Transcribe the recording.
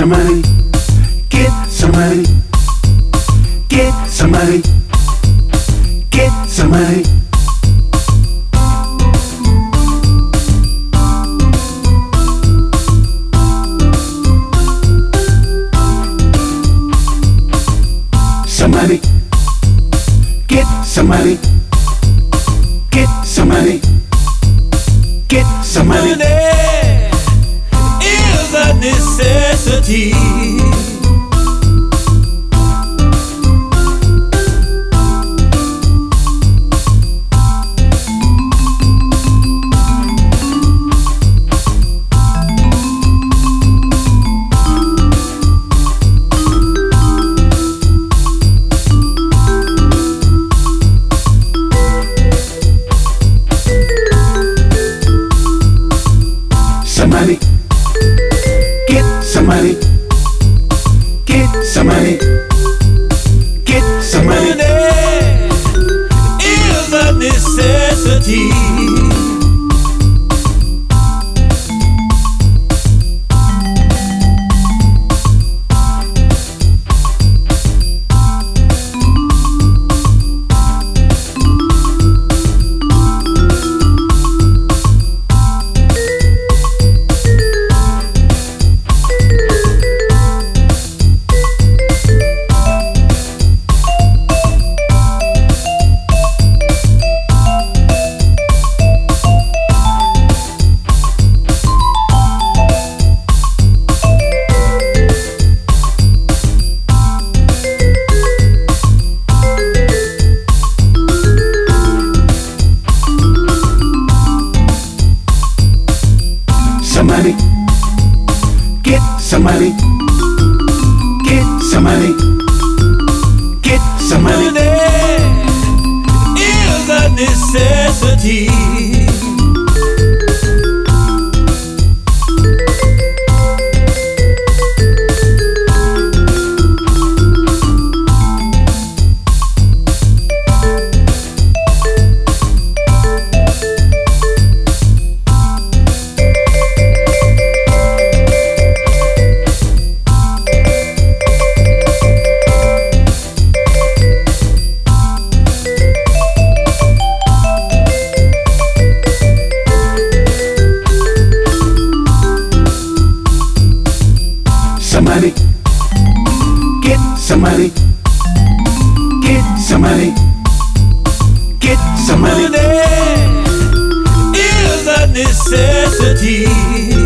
some money. Get some money. Get some money. Get some money. Some money. Get some money. Get some money. Necessity. Money. Get some money. Get some money. Money is a necessity. somebody. Get somebody. Get somebody. Money is a necessity. Money. Get some money. Get some money. Get some money. Money is a necessity.